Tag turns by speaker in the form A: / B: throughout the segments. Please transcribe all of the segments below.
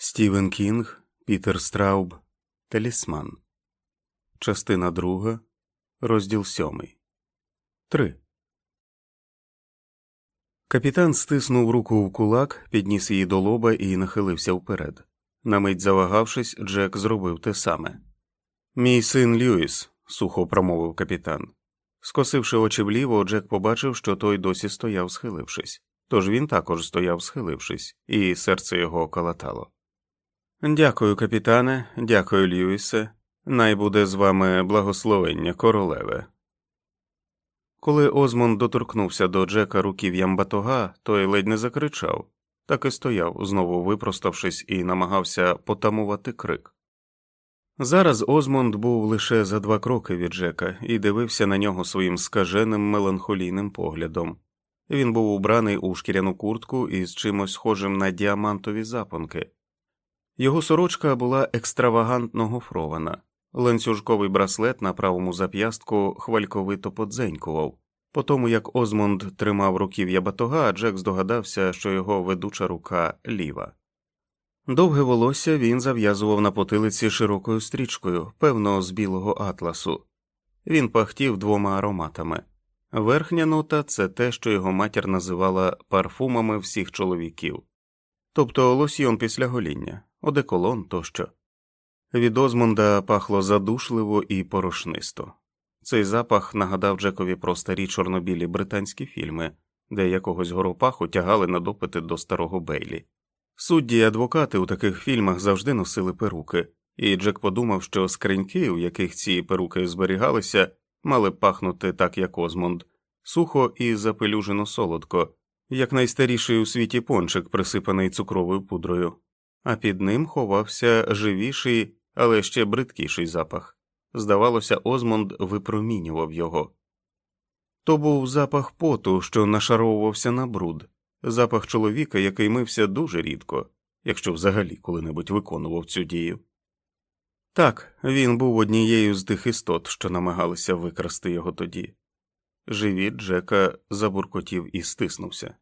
A: Стівен Кінг, Пітер Страуб, Талісман. Частина друга, розділ сьомий. Три. Капітан стиснув руку в кулак, підніс її до лоба і нахилився вперед. На мить завагавшись, Джек зробив те саме. Мій син Льюіс, сухо промовив капітан. Скосивши очі вліво, Джек побачив, що той досі стояв, схилившись. Тож він також стояв, схилившись, і серце його калатало. Дякую, капітане, дякую, Льюісе. Най буде з вами благословення королеве. Коли Озмонд доторкнувся до Джека руків'ям батога, той ледь не закричав, так і стояв, знову випроставшись, і намагався потамувати крик. Зараз Озмонд був лише за два кроки від Джека і дивився на нього своїм скаженим меланхолійним поглядом. Він був убраний у шкіряну куртку із чимось схожим на діамантові запонки. Його сорочка була екстравагантно гофрована, ланцюжковий браслет на правому зап'ястку хвальковито подзенькував. По тому як Озмонд тримав руків'я батога, Джек здогадався, що його ведуча рука ліва. Довге волосся він зав'язував на потилиці широкою стрічкою, певно, з білого атласу. Він пахтів двома ароматами. Верхня нота це те, що його матір називала парфумами всіх чоловіків, тобто лосьйон після гоління, одеколон тощо. Від Озмонда пахло задушливо і порошнисто. Цей запах нагадав Джекові про старі чорнобілі британські фільми, де якогось горопаху тягали на допити до старого Бейлі. Судді й адвокати у таких фільмах завжди носили перуки, і Джек подумав, що скриньки, у яких ці перуки зберігалися, мали пахнути так, як Озмонд, сухо і запелюжено солодко, як найстаріший у світі пончик, присипаний цукровою пудрою, а під ним ховався живіший, але ще бридкіший запах. Здавалося, Озмонд випромінював його. То був запах поту, що нашаровувався на бруд, запах чоловіка, який мився дуже рідко, якщо взагалі коли-небудь виконував цю дію. Так, він був однією з тих істот, що намагалися викрасти його тоді. Живіт Джека забуркотів і стиснувся.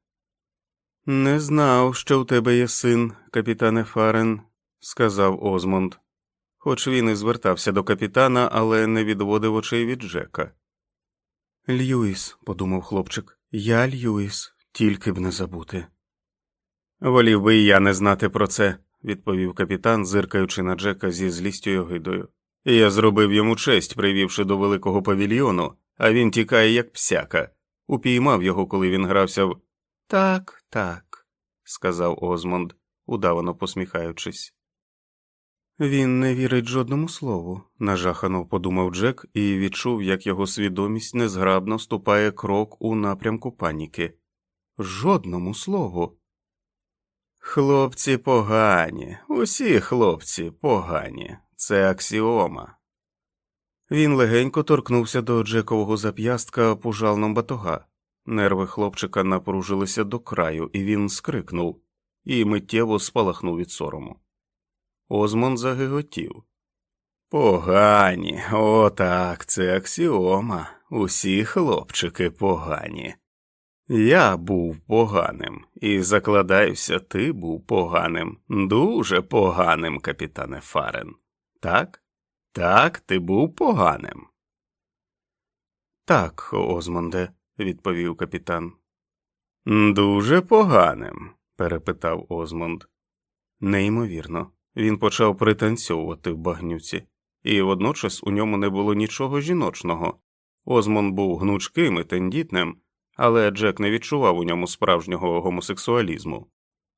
A: Не знав, що у тебе є син, капітане Фарен, сказав Озмонд, хоч він і звертався до капітана, але не відводив очей від Джека. Льюіс, подумав хлопчик, я Льюіс, тільки б не забути. Волів би і я не знати про це, відповів капітан, зиркаючи на Джека зі злістю й огидою. Я зробив йому честь, привівши до великого павільйону, а він тікає, як псяка, упіймав його, коли він грався в. Так, так, сказав Озмонд, удавано посміхаючись. Він не вірить жодному слову, нажахано подумав Джек і відчув, як його свідомість незграбно ступає крок у напрямку паніки. Жодному слову. Хлопці погані, усі хлопці погані, це аксіома. Він легенько торкнувся до Джекового зап'ястка пужалном батога. Нерви хлопчика напружилися до краю, і він скрикнув і миттєво спалахнув від сорому. Озмон загиготів. Погані, отак, це аксіома. Усі хлопчики погані. Я був поганим, і закладаюся, ти був поганим, дуже поганим, капітане Фарен. Так? Так, ти був поганим. Так, Озмонде, відповів капітан. Дуже поганим, перепитав Озмонд. Неймовірно, він почав пританцьовувати в багнюці, і водночас у ньому не було нічого жіночного. Озмонд був гнучким і тендітним але Джек не відчував у ньому справжнього гомосексуалізму.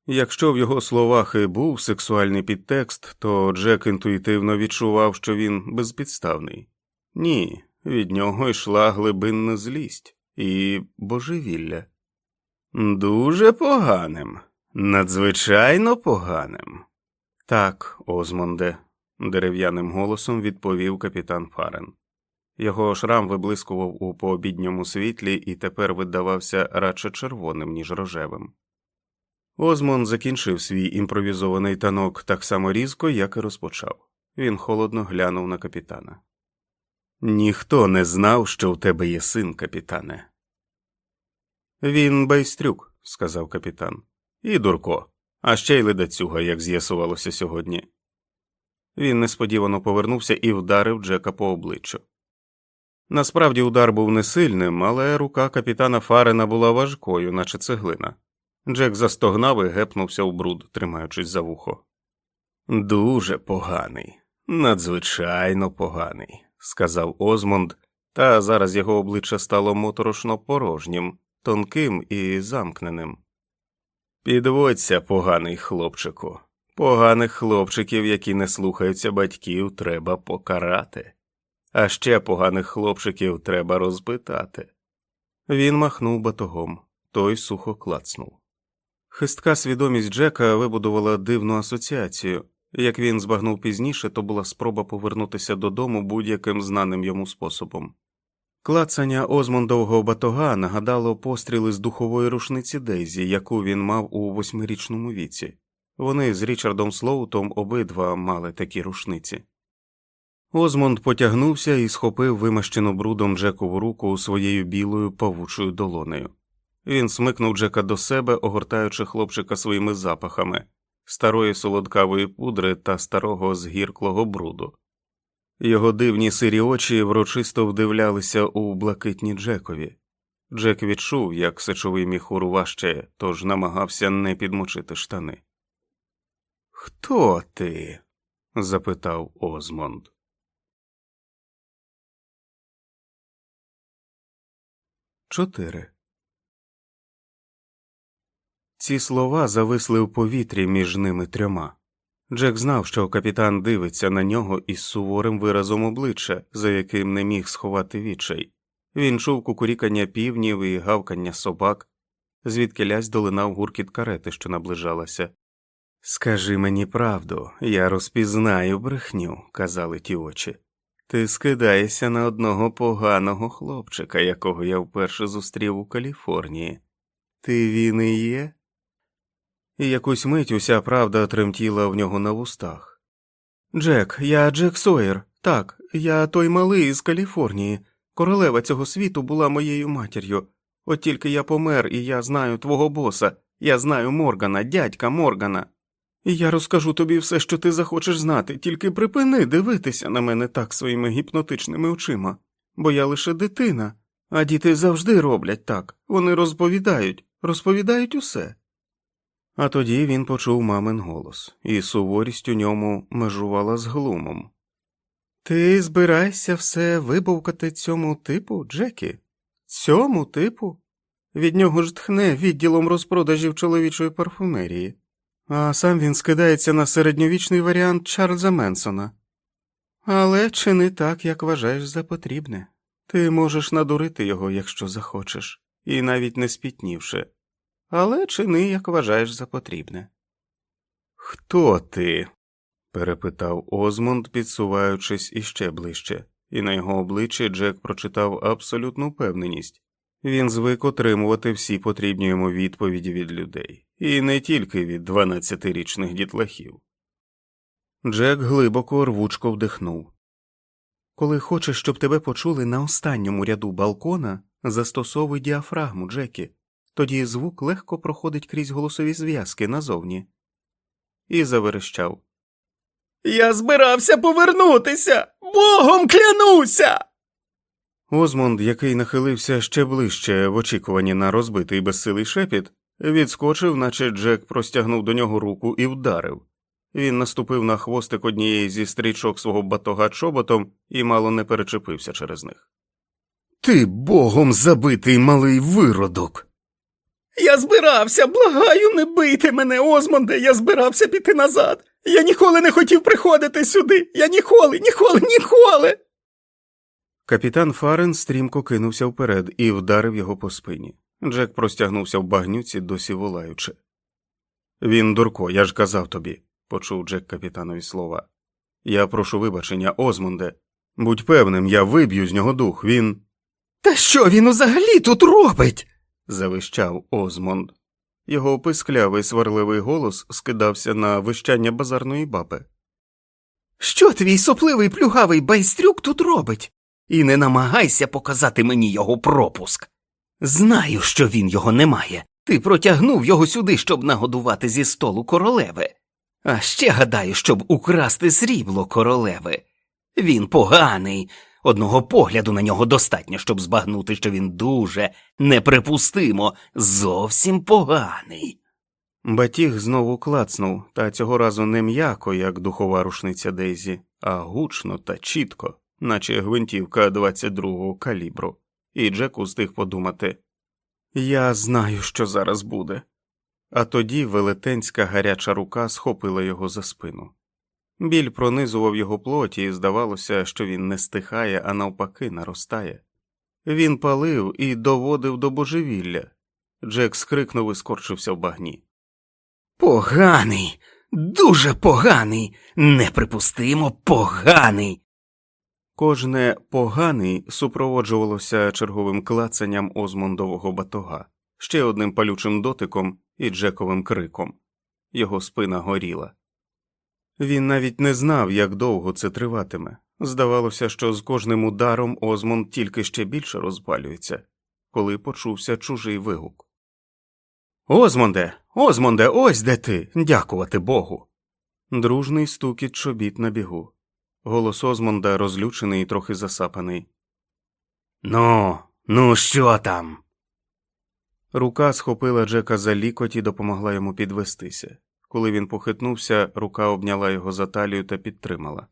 A: Якщо в його словах і був сексуальний підтекст, то Джек інтуїтивно відчував, що він безпідставний. Ні, від нього йшла глибинна злість і божевілля. Дуже поганим, надзвичайно поганим. Так, Озмонде, дерев'яним голосом відповів капітан Фарен. Його шрам виблискував у пообідньому світлі і тепер видавався радше червоним, ніж рожевим. Озмон закінчив свій імпровізований танок так само різко, як і розпочав. Він холодно глянув на капітана. Ніхто не знав, що у тебе є син, капітане. Він байстрюк, сказав капітан, і дурко. а ще й ледацюга, як з'ясувалося сьогодні. Він несподівано повернувся і вдарив Джека по обличчю. Насправді удар був не сильним, але рука капітана Фарена була важкою, наче цеглина. Джек застогнав і гепнувся в бруд, тримаючись за вухо. Дуже поганий, надзвичайно поганий, сказав Озмонд, та зараз його обличчя стало моторошно порожнім, тонким і замкненим. Підводься, поганий хлопчику. Поганих хлопчиків, які не слухаються батьків, треба покарати, а ще поганих хлопчиків треба розпитати. Він махнув батогом, той сухо клацнув. Хистка свідомість Джека вибудувала дивну асоціацію. Як він збагнув пізніше, то була спроба повернутися додому будь-яким знаним йому способом. Клацання Озмондового батога нагадало постріли з духової рушниці Дейзі, яку він мав у восьмирічному віці. Вони з Річардом Слоутом обидва мали такі рушниці. Озмонд потягнувся і схопив вимащену брудом Джекову руку своєю білою павучою долонею. Він смикнув Джека до себе, огортаючи хлопчика своїми запахами старої солодкавої пудри та старого згірклого бруду. Його дивні сирі очі врочисто вдивлялися у блакитні Джекові. Джек відчув, як сечовий міхур важче, тож намагався не підмочити штани. Хто ти? запитав Озмонд. Чотири. Ці слова зависли в повітрі між ними трьома. Джек знав, що капітан дивиться на нього із суворим виразом обличчя, за яким не міг сховати відчай. Він чув кукурікання півнів і гавкання собак, звідки лясь долинав гуркіт карети, що наближалася. Скажи мені правду, я розпізнаю брехню, казали ті очі. Ти скидаєшся на одного поганого хлопчика, якого я вперше зустрів у Каліфорнії. Ти він і є? І якусь мить уся правда тремтіла в нього на вустах. Джек, я Джек Сойер. Так, я той малий із Каліфорнії. Королева цього світу була моєю матір'ю. От тільки я помер, і я знаю твого боса, я знаю Моргана, дядька Моргана. І я розкажу тобі все, що ти захочеш знати, тільки припини дивитися на мене так своїми гіпнотичними очима, бо я лише дитина, а діти завжди роблять так, вони розповідають, розповідають усе. А тоді він почув мамин голос, і суворість у ньому межувала з глумом. Ти збираєшся все вибовкати цьому типу, Джекі? Цьому типу? Від нього ж тхне відділом розпродажів чоловічої парфумерії, а сам він скидається на середньовічний варіант Чарльза Менсона. Але чини так, як вважаєш за потрібне. Ти можеш надурити його, якщо захочеш, і навіть не спітнівши але чини, як вважаєш за потрібне. Хто ти? перепитав Озмонд, підсуваючись іще ближче, і на його обличчі Джек прочитав абсолютну впевненість він звик отримувати всі потрібні йому відповіді від людей, і не тільки від дванадцятирічних дітлахів. Джек глибоко рвучко вдихнув. Коли хочеш, щоб тебе почули на останньому ряду балкона, застосовуй діафрагму, Джекі тоді звук легко проходить крізь голосові зв'язки назовні. І заверещав Я збирався повернутися. Богом клянуся. Озмонд, який нахилився ще ближче в очікуванні на розбитий безсилий шепіт, відскочив, наче Джек простягнув до нього руку і вдарив. Він наступив на хвостик однієї зі стрічок свого батога чоботом і мало не перечепився через них. Ти богом забитий малий виродок. Я збирався, благаю, не бийте мене, Озмонде, я збирався піти назад. Я ніколи не хотів приходити сюди. Я ніколи, ніколи, ніколи. Капітан Фарен стрімко кинувся вперед і вдарив його по спині. Джек простягнувся в багнюці, досі волаючи. Він, дурко, я ж казав тобі, почув Джек капітанові слова. Я прошу вибачення, Озмонде. Будь певним, я виб'ю з нього дух. Він. Та що він взагалі тут робить? Завищав Озмонд. Його писклявий сварливий голос скидався на вищання базарної баби. Що твій сопливий плюгавий байстрюк тут робить? І не намагайся показати мені його пропуск. Знаю, що він його не має.
B: Ти протягнув його сюди, щоб нагодувати зі столу королеви. А ще гадаю, щоб украсти срібло королеви. Він поганий. Одного погляду на нього достатньо, щоб збагнути, що він дуже неприпустимо, зовсім поганий.
A: Батіг знову клацнув, та цього разу не м'яко, як духова рушниця Дейзі, а гучно та чітко, наче гвинтівка 22-го калібру, і Джек устиг подумати Я знаю, що зараз буде. А тоді велетенська гаряча рука схопила його за спину. Біль пронизував його плоті, і здавалося, що він не стихає, а навпаки, наростає. Він палив і доводив до божевілля. Джек скрикнув і скорчився в багні.
B: Поганий, дуже поганий, неприпустимо поганий.
A: Кожне поганий супроводжувалося черговим клацанням озмондового батога, ще одним палючим дотиком і Джековим криком. Його спина горіла. Він навіть не знав, як довго це триватиме. Здавалося, що з кожним ударом Озмонд тільки ще більше розпалюється, коли почувся чужий вигук. Озмонде, Озмонде, ось де ти. Дякувати Богу. Дружний стукіт чобіт на бігу. Голос Озмонда розлючений і трохи засапаний.
B: Ну, ну що там?
A: Рука схопила Джека за лікоть і допомогла йому підвестися. Коли він похитнувся, рука обняла його за талію та підтримала.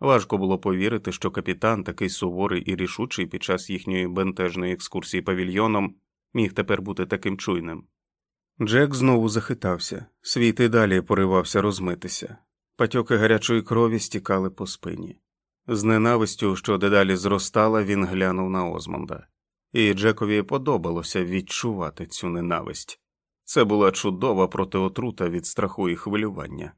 A: Важко було повірити, що капітан, такий суворий і рішучий під час їхньої бентежної екскурсії павільйоном, міг тепер бути таким чуйним. Джек знову захитався, світ і далі поривався розмитися, патьоки гарячої крові стікали по спині. З ненавистю, що дедалі зростала, він глянув на Озмонда, і Джекові подобалося відчувати цю ненависть. Це була чудова протиотрута від страху і хвилювання.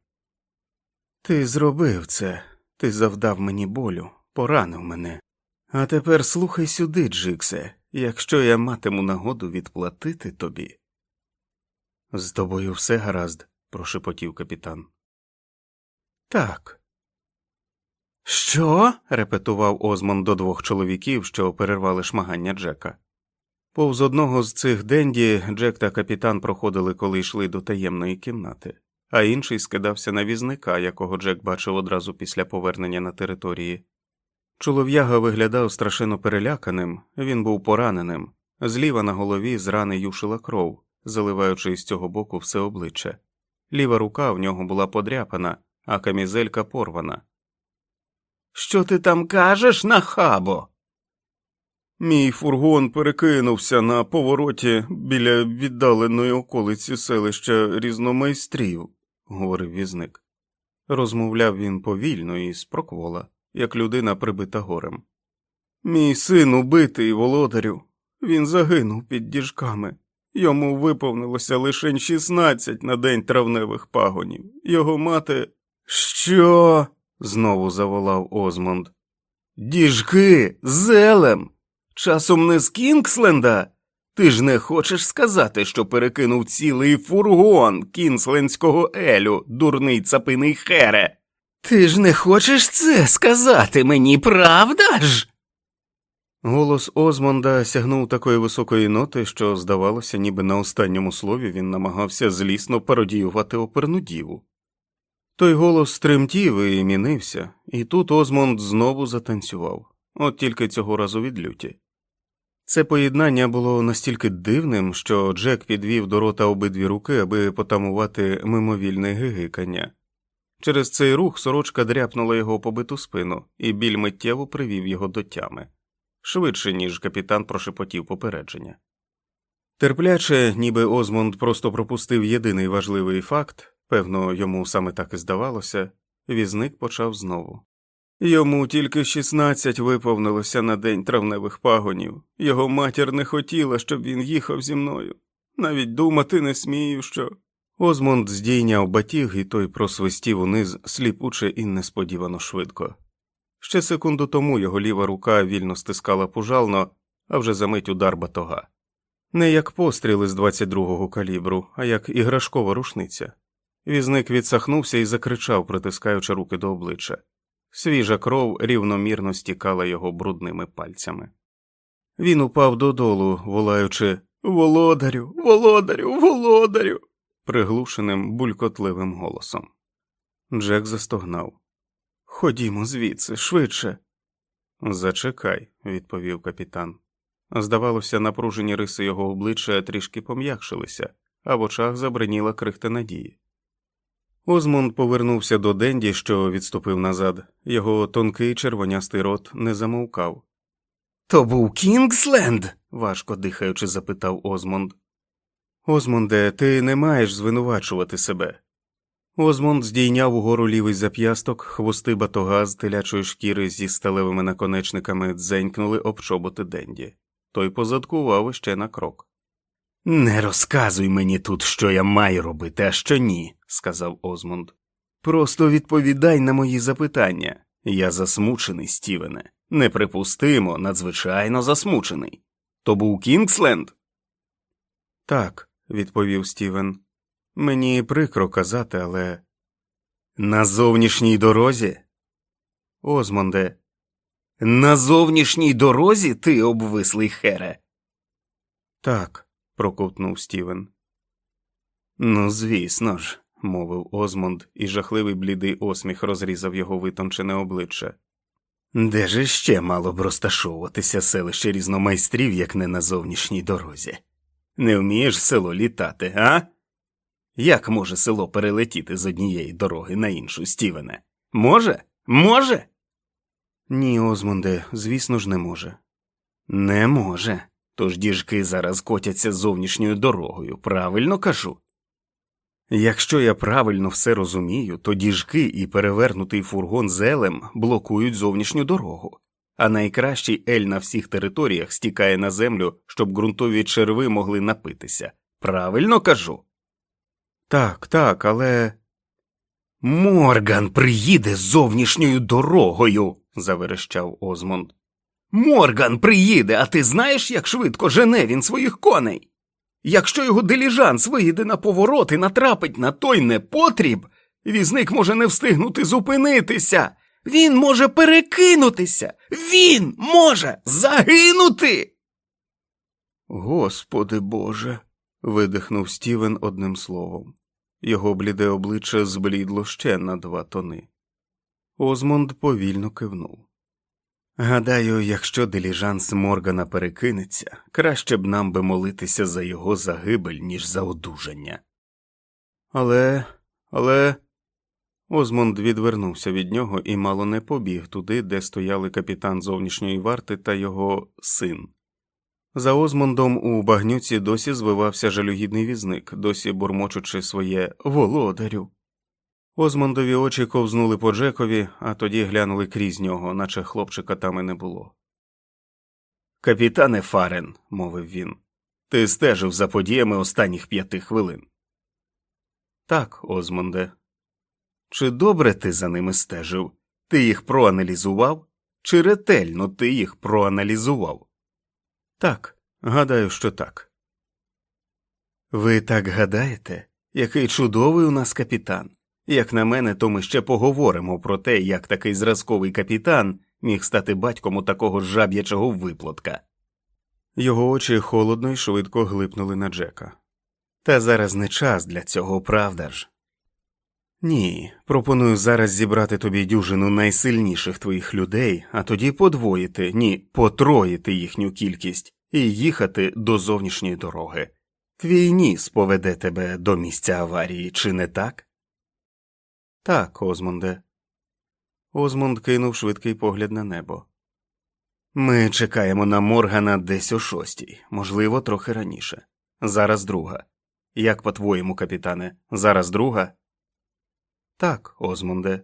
A: Ти зробив це, ти завдав мені болю, поранив мене. А тепер слухай сюди, Джиксе, якщо я матиму нагоду відплатити тобі. З тобою все гаразд, прошепотів капітан. Так. Що? репетував Озмон до двох чоловіків, що перервали шмагання Джека. Повз одного з цих денді Джек та капітан проходили, коли йшли до таємної кімнати, а інший скидався на візника, якого Джек бачив одразу після повернення на території. Чолов'яга виглядав страшенно переляканим, він був пораненим, зліва на голові з рани юшила кров, заливаючи з цього боку все обличчя. Ліва рука в нього була подряпана, а камізелька порвана.
B: Що ти там кажеш, нахабо?
A: Мій фургон перекинувся на повороті біля віддаленої околиці селища різномайстрів, говорив візник. Розмовляв він повільно і спроквола, як людина прибита горем. Мій син убитий володарю. Він загинув під діжками. Йому виповнилося лише 16 на день травневих пагонів. Його мати. Що? знову заволав Озмонд. Діжки зелем. Часом не з Кінгсленда? Ти ж не хочеш сказати, що перекинув цілий фургон кінслендського елю, дурний цапиний хере.
B: Ти ж не хочеш це сказати мені, правда ж?
A: Голос Озмонда сягнув такої високої ноти, що, здавалося, ніби на останньому слові він намагався злісно пародіювати оперну діву. Той голос тремтів і мінився, і тут Озмонд знову затанцював, от тільки цього разу від люті. Це поєднання було настільки дивним, що Джек підвів до рота обидві руки, аби потамувати мимовільне гигикання. Через цей рух сорочка дряпнула його побиту спину, і біль миттєво привів його до тями швидше, ніж капітан прошепотів попередження. Терпляче, ніби Озмонд просто пропустив єдиний важливий факт, певно, йому саме так і здавалося, візник почав знову. Йому тільки 16 виповнилося на день травневих пагонів, його матір не хотіла, щоб він їхав зі мною. Навіть думати не смію, що. Озмонд здійняв батіг, і той просвистів униз сліпуче і несподівано швидко. Ще секунду тому його ліва рука вільно стискала пужално, а вже за мить удар батога. Не як постріли з 22-го калібру, а як іграшкова рушниця. Візник відсахнувся і закричав, притискаючи руки до обличчя. Свіжа кров рівномірно стікала його брудними пальцями. Він упав додолу, волаючи Володарю, володарю, володарю. приглушеним булькотливим голосом. Джек застогнав. Ходімо звідси, швидше. Зачекай, відповів капітан. Здавалося, напружені риси його обличчя трішки пом'якшилися, а в очах забриніла крихта надії. Озмонд повернувся до Денді, що відступив назад, його тонкий червонястий рот не замовкав.
B: То був Кінгсленд?
A: важко дихаючи, запитав Озмонд. Озмонде, ти не маєш звинувачувати себе. Озмонд здійняв угору лівий зап'ясток, хвости батога з телячої шкіри зі сталевими наконечниками дзенькнули об чоботи Денді. Той позадкував іще на крок.
B: Не розказуй мені тут, що я маю робити, а що ні, сказав Озмонд. Просто відповідай на мої запитання. Я засмучений, Стівене. Неприпустимо, надзвичайно засмучений. То був Кінгсленд?
A: Так, відповів Стівен. Мені прикро казати, але.
B: На зовнішній дорозі?
A: Озмонде,
B: На зовнішній дорозі ти обвислий хере.
A: так, проковтнув Стівен.
B: Ну, звісно ж,
A: мовив Озмонд, і жахливий блідий осміх розрізав його витончене обличчя.
B: де ж іще мало б розташовуватися селище різномайстрів, як не на зовнішній дорозі? Не вмієш село літати, а? Як може село перелетіти з однієї дороги на іншу, Стівене? Може? Може?
A: Ні, Озмонде, звісно ж, не може.
B: Не може. Тож діжки зараз котяться зовнішньою дорогою, правильно кажу? Якщо я правильно все розумію, то діжки і перевернутий фургон зелем блокують зовнішню дорогу, а найкращий ель на всіх територіях стікає на землю, щоб ґрунтові черви могли напитися. Правильно кажу?
A: Так, так, але.
B: Морган приїде зовнішньою дорогою, заверещав Озмонд. Морган приїде, а ти знаєш, як швидко жене він своїх коней? Якщо його диліжанс виїде на поворот і натрапить на той непотріб, візник може не встигнути зупинитися. Він може перекинутися. Він може загинути.
A: Господи Боже. видихнув Стівен одним словом. Його бліде обличчя зблідло ще на два тони. Озмонд повільно кивнув.
B: Гадаю, якщо диліжанс Моргана перекинеться, краще б нам би молитися за його загибель, ніж за одужання.
A: Але, але. Озмонд відвернувся від нього і мало не побіг туди, де стояли капітан зовнішньої варти та його син. За Озмондом у багнюці досі звивався жалюгідний візник, досі бурмочучи своє володарю. Озмондові очі ковзнули по Джекові, а тоді глянули крізь нього, наче хлопчика там і не було.
B: Капітане Фарен, мовив він, ти стежив за подіями останніх п'яти хвилин.
A: Так, Озмонде.
B: Чи добре ти за ними стежив? Ти їх проаналізував? Чи ретельно ти їх проаналізував?
A: Так, гадаю, що так.
B: Ви так гадаєте? Який чудовий у нас капітан. Як на мене, то ми ще поговоримо про те, як такий зразковий капітан міг стати батьком у такого жаб'ячого виплотка.
A: Його очі холодно й швидко глипнули на Джека.
B: Та зараз не час для цього, правда ж?
A: Ні, пропоную зараз зібрати тобі дюжину найсильніших твоїх людей, а тоді подвоїти, ні, потроїти їхню кількість і їхати до зовнішньої дороги.
B: Твій ніс поведе тебе до місця аварії, чи не так?
A: Так, Озмонде. Озмонд кинув швидкий погляд на небо.
B: Ми чекаємо на Моргана десь о шостій, можливо, трохи раніше. Зараз друга. Як по твоєму, капітане, зараз друга?
A: Так, Озмонде.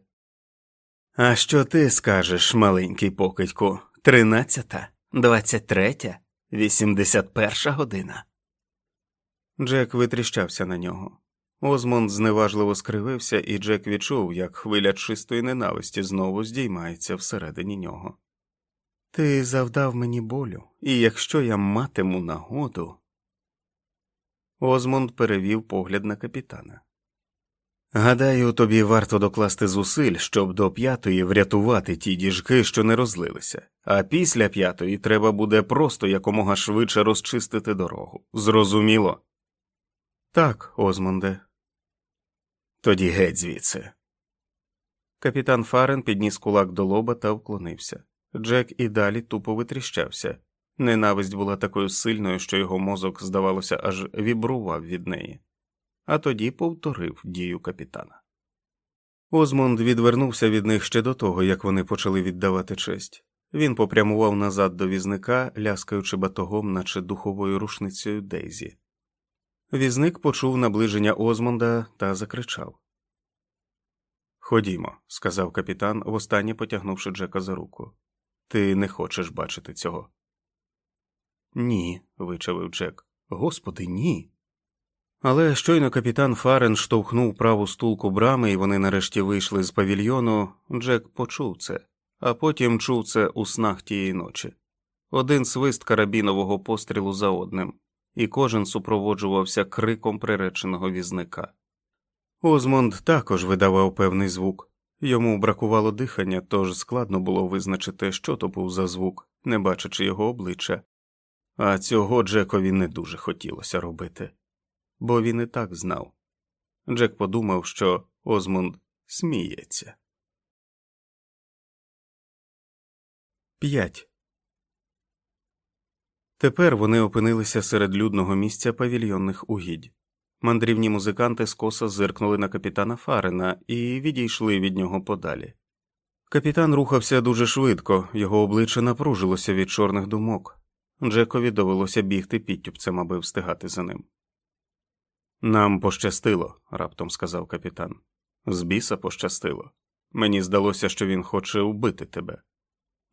B: А що ти скажеш, маленький покидьку? Тринадцята, двадцять третя, вісімдесят перша година.
A: Джек витріщався на нього. Озмонд зневажливо скривився, і Джек відчув, як хвиля чистої ненависті знову здіймається всередині нього. Ти завдав мені болю, і якщо я матиму нагоду. Озмонд перевів погляд на капітана. Гадаю, тобі варто докласти зусиль, щоб до п'ятої врятувати ті діжки, що не розлилися, а після п'ятої треба буде просто якомога швидше розчистити дорогу. Зрозуміло? Так, Озмонде. Тоді геть звідси. Капітан Фарен підніс кулак до лоба та вклонився. Джек і далі тупо витріщався. Ненависть була такою сильною, що його мозок, здавалося, аж вібрував від неї, а тоді повторив дію капітана. Озмонд відвернувся від них ще до того, як вони почали віддавати честь. Він попрямував назад до візника, ляскаючи батогом, наче духовою рушницею Дейзі. Візник почув наближення Озмонда та закричав. Ходімо, сказав капітан, востаннє потягнувши Джека за руку. Ти не хочеш бачити цього. Ні, вичавив Джек. Господи, ні. Але щойно капітан Фарен штовхнув праву стулку брами, і вони нарешті вийшли з павільйону, Джек почув це, а потім чув це у снах тієї ночі. Один свист карабінового пострілу за одним, і кожен супроводжувався криком приреченого візника. Озмонд також видавав певний звук. Йому бракувало дихання, тож складно було визначити, що то був за звук, не бачачи його обличчя, а цього Джекові не дуже хотілося робити, бо він і так знав. Джек подумав, що Озмунд сміється. 5. Тепер вони опинилися серед людного місця павільйонних угідь. Мандрівні музиканти скоса зиркнули на капітана Фарена і відійшли від нього подалі. Капітан рухався дуже швидко, його обличчя напружилося від чорних думок. Джекові довелося бігти підтюпцем, аби встигати за ним. Нам пощастило, раптом сказав капітан. З біса пощастило. Мені здалося, що він хоче вбити тебе.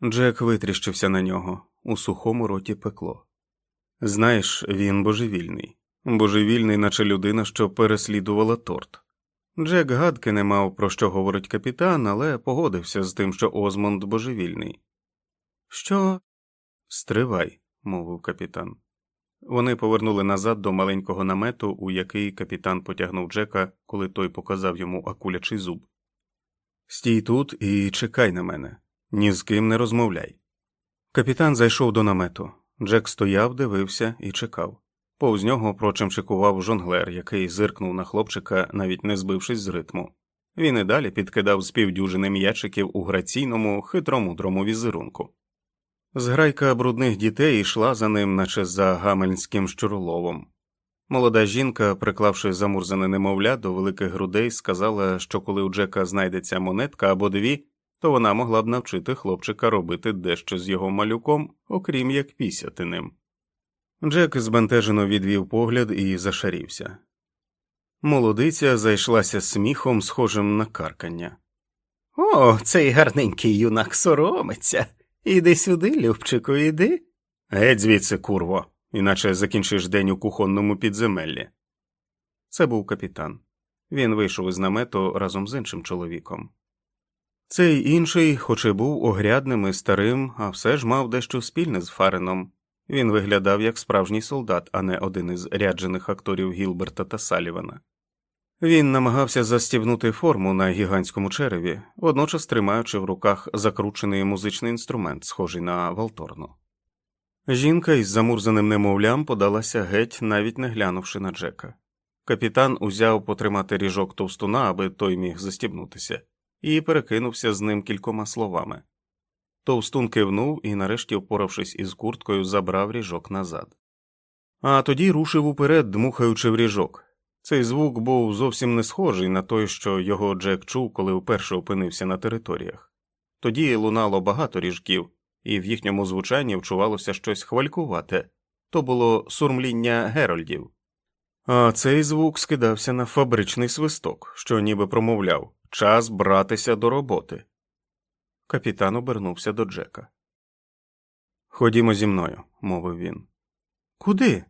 A: Джек витріщився на нього, у сухому роті пекло. Знаєш, він божевільний, божевільний, наче людина, що переслідувала торт. Джек гадки не мав про що говорить капітан, але погодився з тим, що Озмонд божевільний. Що? Стривай, мовив капітан. Вони повернули назад до маленького намету, у який капітан потягнув Джека, коли той показав йому акулячий зуб. Стій тут і чекай на мене, ні з ким не розмовляй. Капітан зайшов до намету. Джек стояв, дивився і чекав. Повз нього прочимчикував жонглер, який зиркнув на хлопчика, навіть не збившись з ритму. Він і далі підкидав з півдюжини м'ячиків у граційному, хитромудрому візерунку. Зграйка брудних дітей йшла за ним, наче за гамельнським щуроловом. Молода жінка, приклавши замурзане немовля до великих грудей, сказала, що коли у Джека знайдеться монетка або дві, то вона могла б навчити хлопчика робити дещо з його малюком, окрім як пісяти ним. Джек збентежено відвів погляд і зашарівся. Молодиця зайшлася сміхом, схожим на каркання.
B: О, цей гарненький юнак соромиться. Іди сюди, Любчику, іди.
A: Геть звідси, курво, іначе закінчиш день у кухонному підземеллі. Це був капітан. Він вийшов із намету разом з іншим чоловіком. Цей інший, хоч і був огрядним і старим, а все ж мав дещо спільне з Фареном. Він виглядав як справжній солдат, а не один із ряджених акторів Гілберта та Салівана. Він намагався застібнути форму на гігантському череві, водночас тримаючи в руках закручений музичний інструмент, схожий на валторну. Жінка із замурзаним немовлям подалася геть, навіть не глянувши на Джека. Капітан узяв потримати ріжок товстуна, аби той міг застібнутися, і перекинувся з ним кількома словами. Товстун кивнув і, нарешті, впоравшись із курткою, забрав ріжок назад. А тоді рушив уперед, дмухаючи в ріжок. Цей звук був зовсім не схожий на той, що його Джек чув, коли вперше опинився на територіях. Тоді лунало багато ріжків, і в їхньому звучанні вчувалося щось хвалькувате то було сурмління герольдів. А цей звук скидався на фабричний свисток, що ніби промовляв час братися до роботи. Капітан обернувся до Джека. Ходімо зі мною, мовив він. Куди?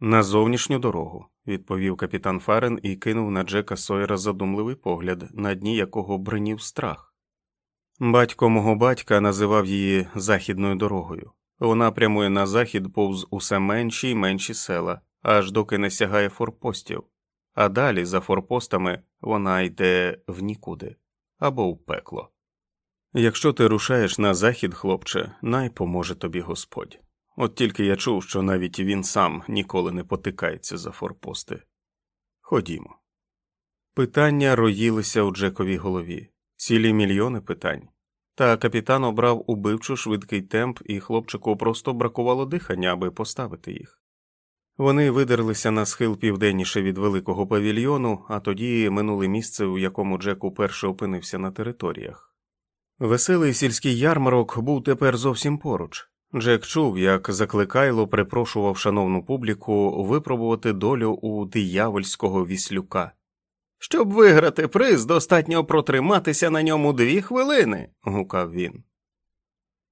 A: На зовнішню дорогу, відповів капітан Фарен і кинув на Джека Сойера задумливий погляд, на дні якого бринів страх. Батько мого батька називав її західною дорогою. Вона прямує на захід повз усе менші й менші села, аж доки не сягає форпостів, а далі, за форпостами, вона йде в нікуди або в пекло. Якщо ти рушаєш на захід, хлопче, най поможе тобі Господь. От тільки я чув, що навіть він сам ніколи не потикається за форпости. Ходімо. Питання роїлися у Джековій голові, цілі мільйони питань. Та капітан обрав убивчо швидкий темп, і хлопчику просто бракувало дихання, аби поставити їх. Вони видерлися на схил південніше від великого павільйону, а тоді минули місце, у якому Джек уперше опинився на територіях. Веселий сільський ярмарок був тепер зовсім поруч. Джек чув, як закликайло припрошував шановну публіку випробувати долю у диявольського віслюка. Щоб виграти приз, достатньо протриматися на ньому дві хвилини, гукав він.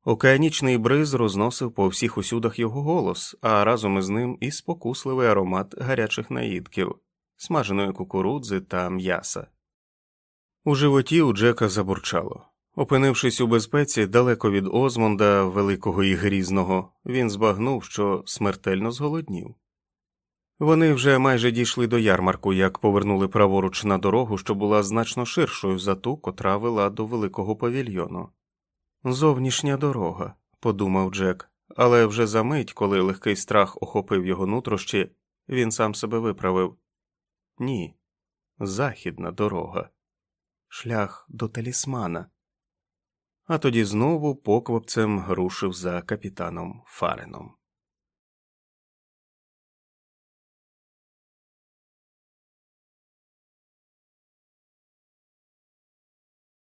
A: Океанічний бриз розносив по всіх усюдах його голос, а разом із ним і спокусливий аромат гарячих наїдків, смаженої кукурудзи та м'яса. У животі у Джека забурчало. Опинившись у безпеці далеко від Озмонда, великого і грізного, він збагнув, що смертельно зголоднів. Вони вже майже дійшли до ярмарку, як повернули праворуч на дорогу, що була значно ширшою за ту, котра вела до великого павільйону. Зовнішня дорога, подумав Джек, але вже за мить, коли легкий страх охопив його нутрощі, він сам себе виправив ні, західна дорога, шлях до талісмана. А тоді знову поквапцем рушив за капітаном Фареном.